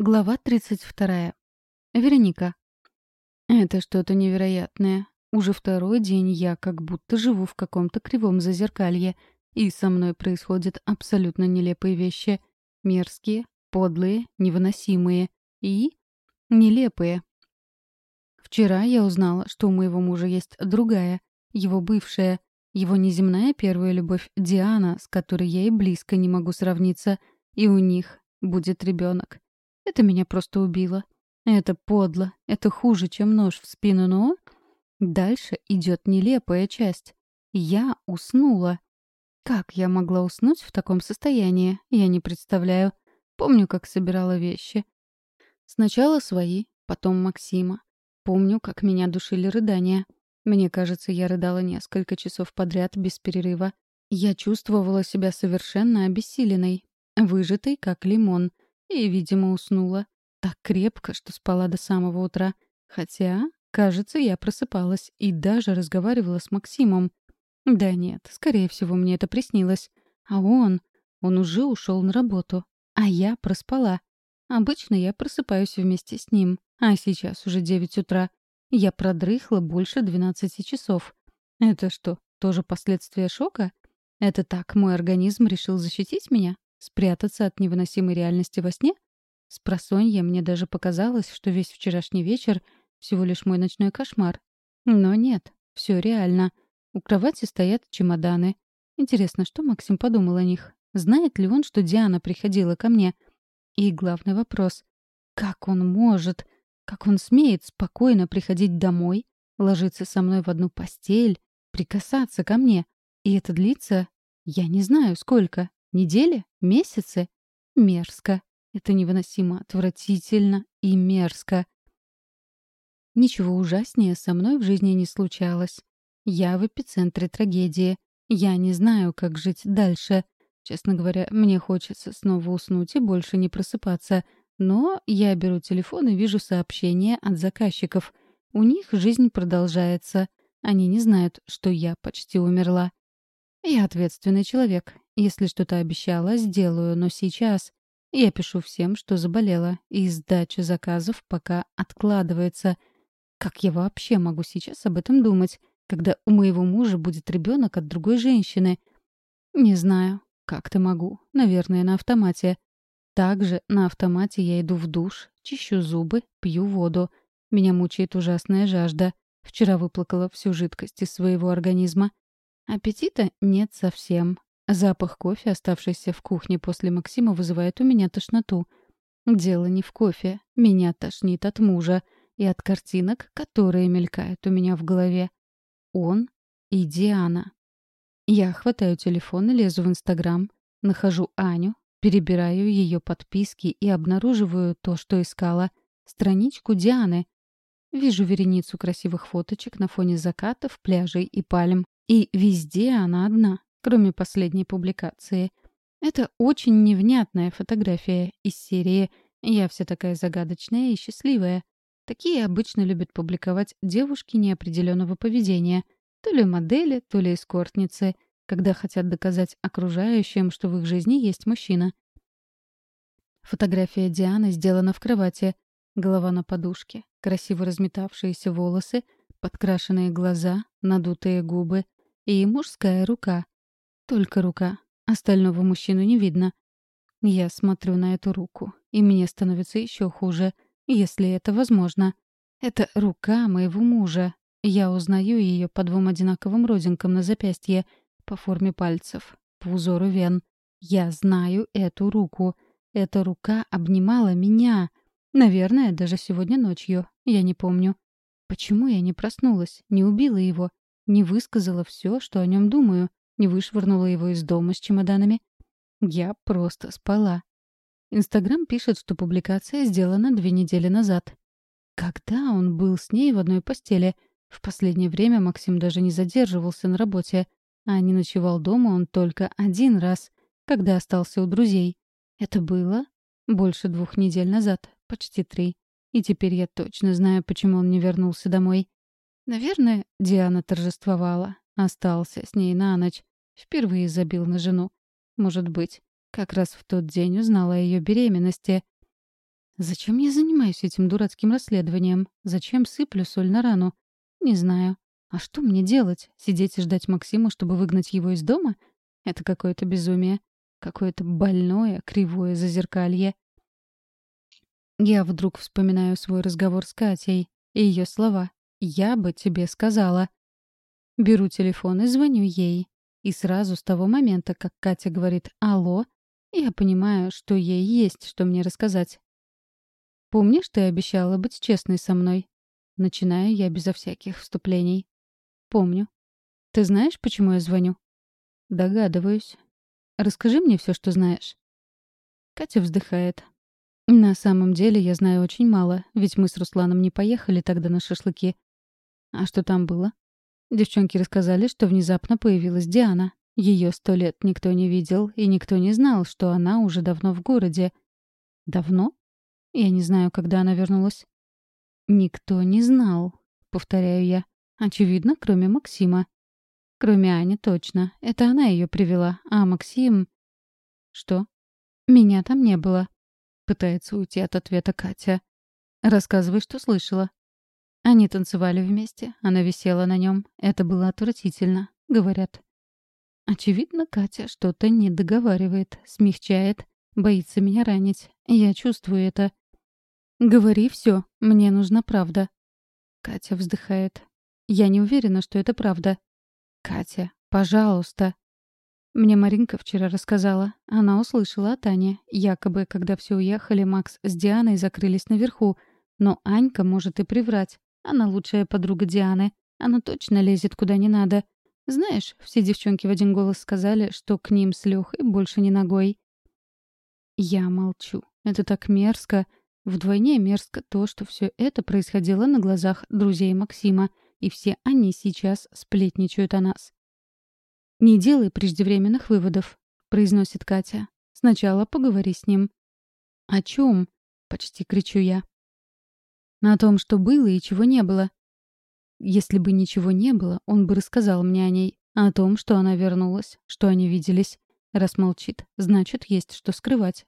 Глава 32. Вероника. Это что-то невероятное. Уже второй день я как будто живу в каком-то кривом зазеркалье, и со мной происходят абсолютно нелепые вещи. Мерзкие, подлые, невыносимые и нелепые. Вчера я узнала, что у моего мужа есть другая, его бывшая, его неземная первая любовь Диана, с которой я и близко не могу сравниться, и у них будет ребенок. Это меня просто убило. Это подло. Это хуже, чем нож в спину, но... Дальше идет нелепая часть. Я уснула. Как я могла уснуть в таком состоянии, я не представляю. Помню, как собирала вещи. Сначала свои, потом Максима. Помню, как меня душили рыдания. Мне кажется, я рыдала несколько часов подряд без перерыва. Я чувствовала себя совершенно обессиленной, выжатой, как лимон — и, видимо, уснула. Так крепко, что спала до самого утра. Хотя, кажется, я просыпалась и даже разговаривала с Максимом. Да нет, скорее всего, мне это приснилось. А он... Он уже ушел на работу. А я проспала. Обычно я просыпаюсь вместе с ним. А сейчас уже девять утра. Я продрыхла больше двенадцати часов. Это что, тоже последствия шока? Это так мой организм решил защитить меня? Спрятаться от невыносимой реальности во сне? С просонья мне даже показалось, что весь вчерашний вечер всего лишь мой ночной кошмар. Но нет, все реально. У кровати стоят чемоданы. Интересно, что Максим подумал о них? Знает ли он, что Диана приходила ко мне? И главный вопрос — как он может, как он смеет спокойно приходить домой, ложиться со мной в одну постель, прикасаться ко мне? И это длится, я не знаю, сколько. Недели? Месяцы? Мерзко. Это невыносимо, отвратительно и мерзко. Ничего ужаснее со мной в жизни не случалось. Я в эпицентре трагедии. Я не знаю, как жить дальше. Честно говоря, мне хочется снова уснуть и больше не просыпаться. Но я беру телефон и вижу сообщения от заказчиков. У них жизнь продолжается. Они не знают, что я почти умерла. Я ответственный человек. Если что-то обещала, сделаю, но сейчас я пишу всем, что заболела, и сдача заказов пока откладывается. Как я вообще могу сейчас об этом думать, когда у моего мужа будет ребенок от другой женщины? Не знаю. Как-то могу. Наверное, на автомате. Также на автомате я иду в душ, чищу зубы, пью воду. Меня мучает ужасная жажда. Вчера выплакала всю жидкость из своего организма. Аппетита нет совсем. Запах кофе, оставшийся в кухне после Максима, вызывает у меня тошноту. Дело не в кофе. Меня тошнит от мужа и от картинок, которые мелькают у меня в голове. Он и Диана. Я хватаю телефон и лезу в Инстаграм, нахожу Аню, перебираю ее подписки и обнаруживаю то, что искала — страничку Дианы. Вижу вереницу красивых фоточек на фоне закатов, пляжей и пальм. И везде она одна кроме последней публикации. Это очень невнятная фотография из серии «Я вся такая загадочная и счастливая». Такие обычно любят публиковать девушки неопределенного поведения, то ли модели, то ли эскортницы, когда хотят доказать окружающим, что в их жизни есть мужчина. Фотография Дианы сделана в кровати. Голова на подушке, красиво разметавшиеся волосы, подкрашенные глаза, надутые губы и мужская рука, только рука. Остального мужчину не видно. Я смотрю на эту руку, и мне становится еще хуже, если это возможно. Это рука моего мужа. Я узнаю ее по двум одинаковым родинкам на запястье, по форме пальцев, по узору вен. Я знаю эту руку. Эта рука обнимала меня. Наверное, даже сегодня ночью. Я не помню. Почему я не проснулась, не убила его, не высказала все, что о нем думаю? Не вышвырнула его из дома с чемоданами. Я просто спала. Инстаграм пишет, что публикация сделана две недели назад. Когда он был с ней в одной постели? В последнее время Максим даже не задерживался на работе, а не ночевал дома он только один раз, когда остался у друзей. Это было больше двух недель назад, почти три. И теперь я точно знаю, почему он не вернулся домой. Наверное, Диана торжествовала, остался с ней на ночь, Впервые забил на жену. Может быть, как раз в тот день узнала о ее беременности. Зачем я занимаюсь этим дурацким расследованием? Зачем сыплю соль на рану? Не знаю. А что мне делать? Сидеть и ждать Максима, чтобы выгнать его из дома? Это какое-то безумие. Какое-то больное, кривое зазеркалье. Я вдруг вспоминаю свой разговор с Катей и ее слова. «Я бы тебе сказала». Беру телефон и звоню ей. И сразу с того момента, как Катя говорит «Алло», я понимаю, что ей есть что мне рассказать. «Помнишь, ты обещала быть честной со мной?» Начинаю я безо всяких вступлений. «Помню. Ты знаешь, почему я звоню?» «Догадываюсь. Расскажи мне все, что знаешь». Катя вздыхает. «На самом деле я знаю очень мало, ведь мы с Русланом не поехали тогда на шашлыки. А что там было?» Девчонки рассказали, что внезапно появилась Диана. Ее сто лет никто не видел, и никто не знал, что она уже давно в городе. «Давно?» Я не знаю, когда она вернулась. «Никто не знал», — повторяю я. Очевидно, кроме Максима. Кроме Ани, точно. Это она ее привела. А Максим... Что? Меня там не было. Пытается уйти от ответа Катя. Рассказывай, что слышала. Они танцевали вместе. Она висела на нем. Это было отвратительно, говорят. Очевидно, Катя что-то не договаривает, смягчает, боится меня ранить. Я чувствую это. Говори все, мне нужна правда. Катя вздыхает. Я не уверена, что это правда. «Катя, пожалуйста». Мне Маринка вчера рассказала. Она услышала от Ани. Якобы, когда все уехали, Макс с Дианой закрылись наверху. Но Анька может и приврать. Она лучшая подруга Дианы. Она точно лезет куда не надо. Знаешь, все девчонки в один голос сказали, что к ним с Лёхой больше не ногой. Я молчу. Это так мерзко. Вдвойне мерзко то, что все это происходило на глазах друзей Максима — и все они сейчас сплетничают о нас. «Не делай преждевременных выводов», — произносит Катя. «Сначала поговори с ним». «О чем?» — почти кричу я. «На том, что было и чего не было». Если бы ничего не было, он бы рассказал мне о ней, о том, что она вернулась, что они виделись. Раз молчит, значит, есть что скрывать.